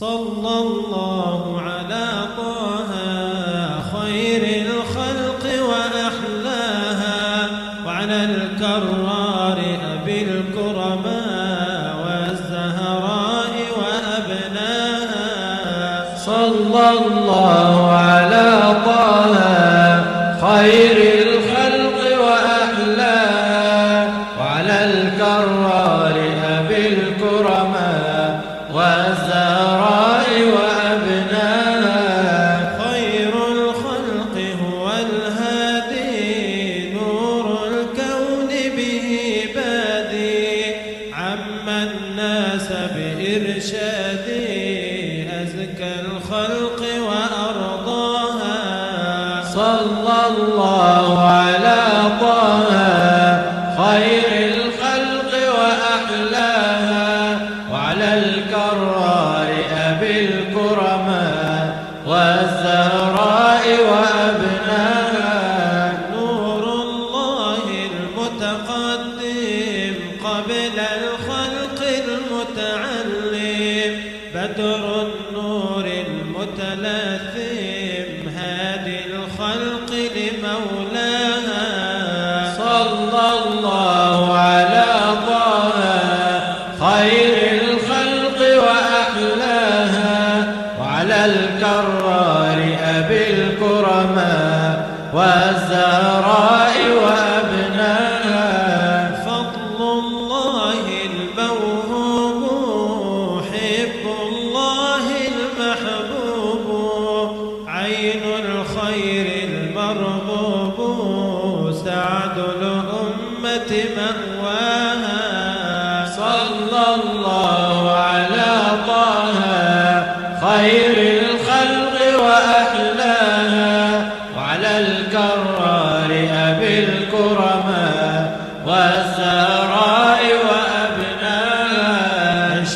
صلى الله على طه خير الخلق وأحلاها وعلى الكرار أبي الكرماء والزهراء وأبناها. صلى الله على طه خير صلى الله على طه خير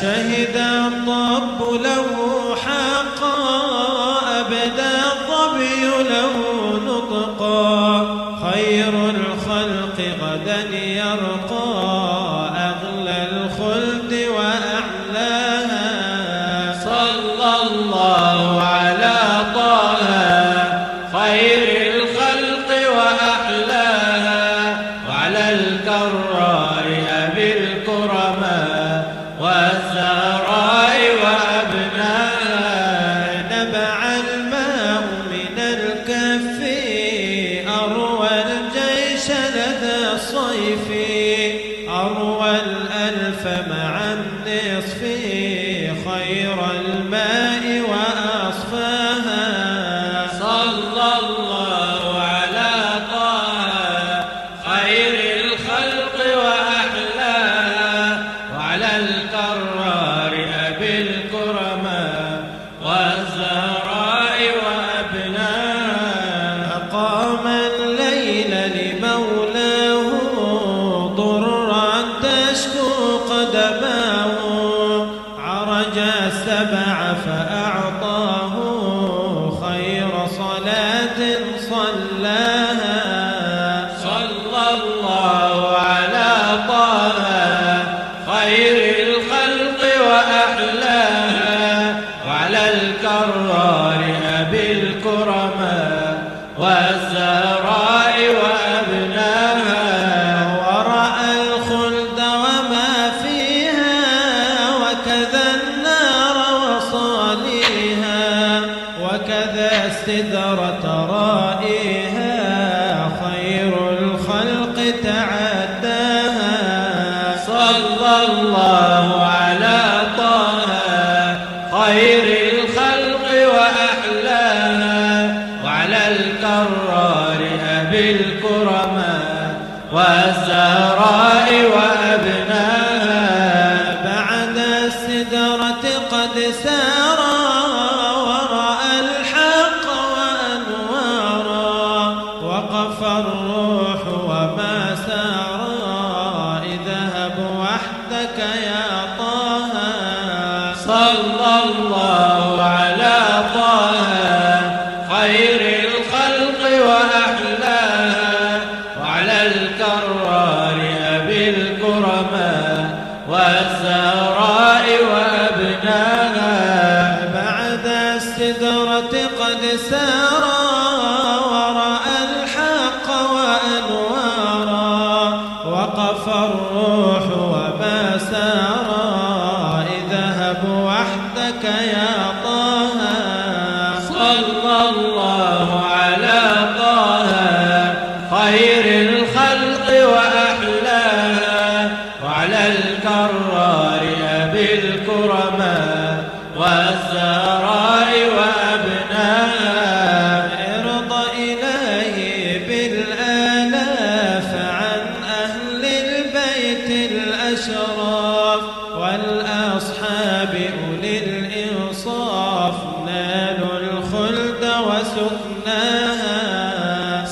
شهد الستذرة رائها خير الخلق تعداها. صلى الله على طه خير الخلق وأحلاها وعلى الكرار أبي الكرماء والزهراء وأبناها. بعد السدرة قد ساد صلى الله على طه خير الخلق وأحلاها. وعلى الكرار أبي الكرماء والزهراء وأبناها. بعد السدرة قد سارت الله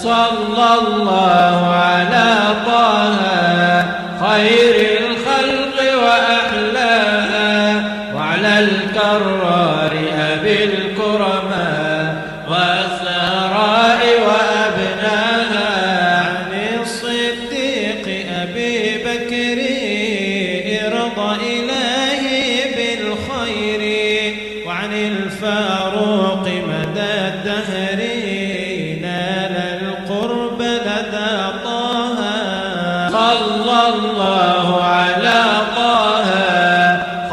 صلى الله على طه خير صلى الله على طه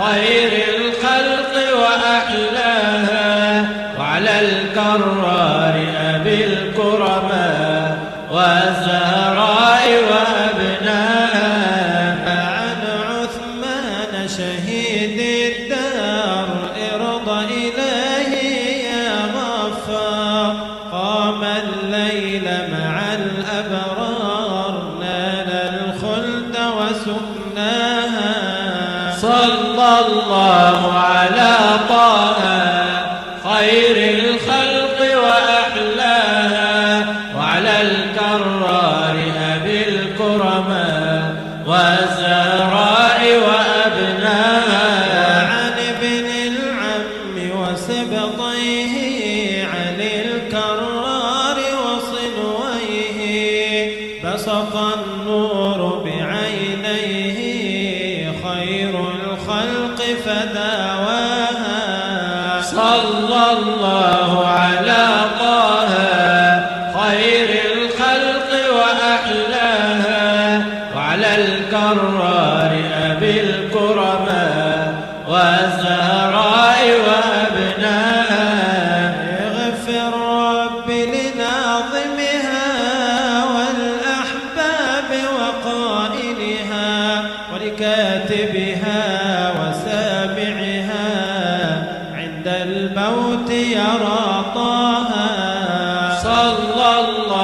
خير الخلق وأحلاها وعلى الكرار أبي الكرماء والزهراء وأبناها عن عثمان شهيد الله على طه خير الخلق وأحلاها وعلى الكرار أبي الكرماء والزهراء وأبناها. عن ابن العم وسبطيه عن الكرار وصنويه بسط فداواها صلى الله على طه خير الخلق وأحلاها. وعلى الكرار أبي الكرماء والزهراء وأبناها اغفر رب لي الله